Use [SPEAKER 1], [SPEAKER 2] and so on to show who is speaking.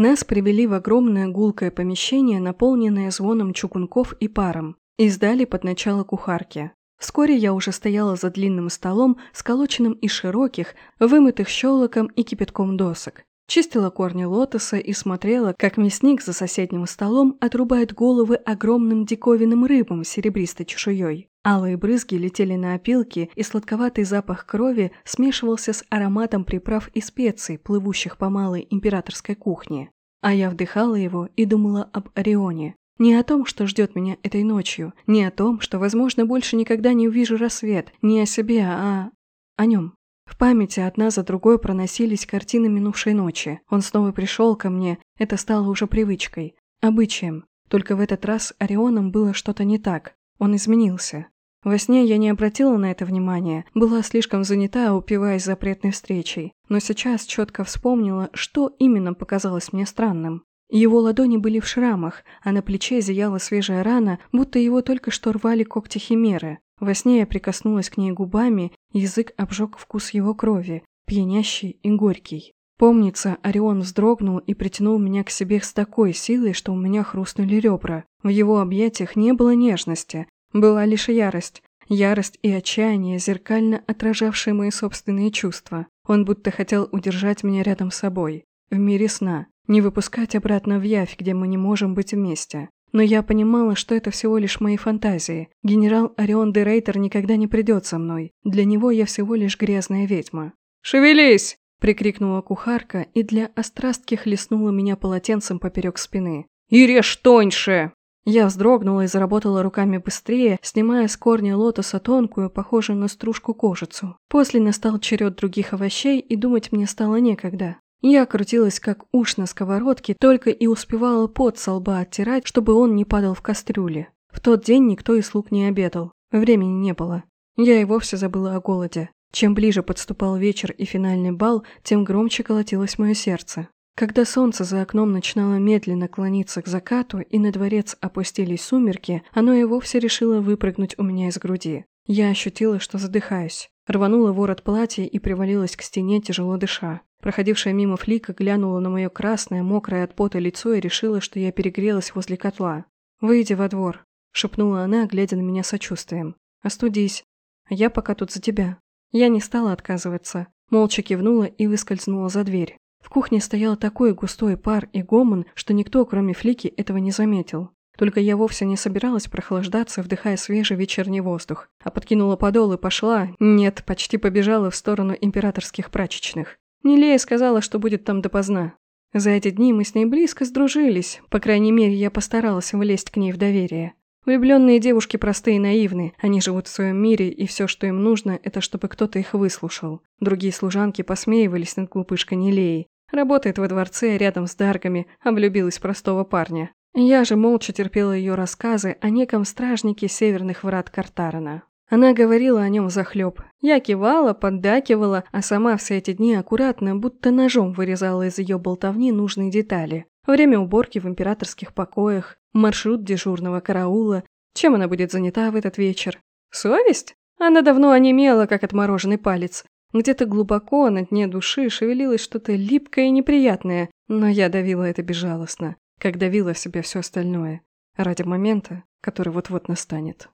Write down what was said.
[SPEAKER 1] Нас привели в огромное гулкое помещение, наполненное звоном чугунков и паром, и сдали под начало кухарки. Вскоре я уже стояла за длинным столом, сколоченным из широких, вымытых щелоком и кипятком досок. Чистила корни лотоса и смотрела, как мясник за соседним столом отрубает головы огромным диковинным рыбам с серебристой чешуей. Алые брызги летели на опилки, и сладковатый запах крови смешивался с ароматом приправ и специй, плывущих по малой императорской кухне. А я вдыхала его и думала об Орионе. Не о том, что ждет меня этой ночью, не о том, что, возможно, больше никогда не увижу рассвет, не о себе, а о нем. В памяти одна за другой проносились картины минувшей ночи. Он снова пришел ко мне, это стало уже привычкой, обычаем. Только в этот раз Орионом было что-то не так. Он изменился. Во сне я не обратила на это внимания, была слишком занята, упиваясь запретной встречей. Но сейчас четко вспомнила, что именно показалось мне странным. Его ладони были в шрамах, а на плече зияла свежая рана, будто его только что рвали когти химеры. Во сне я прикоснулась к ней губами, язык обжег вкус его крови, пьянящий и горький. Помнится, Орион вздрогнул и притянул меня к себе с такой силой, что у меня хрустнули ребра. В его объятиях не было нежности, была лишь ярость. Ярость и отчаяние, зеркально отражавшие мои собственные чувства. Он будто хотел удержать меня рядом с собой. В мире сна. Не выпускать обратно в явь, где мы не можем быть вместе. Но я понимала, что это всего лишь мои фантазии. Генерал Орион де Рейтер никогда не придет со мной. Для него я всего лишь грязная ведьма. «Шевелись!» – прикрикнула кухарка и для острастки хлестнула меня полотенцем поперек спины. «И режь тоньше!» Я вздрогнула и заработала руками быстрее, снимая с корня лотоса тонкую, похожую на стружку кожицу. После настал черед других овощей, и думать мне стало некогда. Я крутилась как уж на сковородке, только и успевала пот со лба оттирать, чтобы он не падал в кастрюле. В тот день никто из слуг не обедал. Времени не было. Я и вовсе забыла о голоде. Чем ближе подступал вечер и финальный бал, тем громче колотилось мое сердце. Когда солнце за окном начинало медленно клониться к закату и на дворец опустились сумерки, оно и вовсе решило выпрыгнуть у меня из груди. Я ощутила, что задыхаюсь. Рванула ворот платья и привалилась к стене, тяжело дыша. Проходившая мимо флика глянула на мое красное, мокрое от пота лицо и решила, что я перегрелась возле котла. «Выйди во двор», – шепнула она, глядя на меня сочувствием. «Остудись. А я пока тут за тебя». Я не стала отказываться. Молча кивнула и выскользнула за дверь. В кухне стоял такой густой пар и гомон, что никто, кроме Флики, этого не заметил. Только я вовсе не собиралась прохлаждаться, вдыхая свежий вечерний воздух, а подкинула подол и пошла, нет, почти побежала в сторону императорских прачечных. Нелея сказала, что будет там допоздна. За эти дни мы с ней близко сдружились, по крайней мере, я постаралась влезть к ней в доверие. Влюбленные девушки простые и наивны, они живут в своем мире, и все, что им нужно, это чтобы кто-то их выслушал. Другие служанки посмеивались над глупышкой Нелеей. Работает во дворце рядом с Даргами, а влюбилась в простого парня. Я же молча терпела ее рассказы о неком стражнике северных врат Картарана. Она говорила о нем захлеб. Я кивала, поддакивала, а сама все эти дни аккуратно, будто ножом вырезала из ее болтовни нужные детали. Время уборки в императорских покоях, маршрут дежурного караула, чем она будет занята в этот вечер. Совесть? Она давно онемела, как отмороженный палец. Где-то глубоко на дне души шевелилось что-то липкое и неприятное, но я давила это безжалостно как давила в себе все остальное, ради момента, который вот-вот настанет.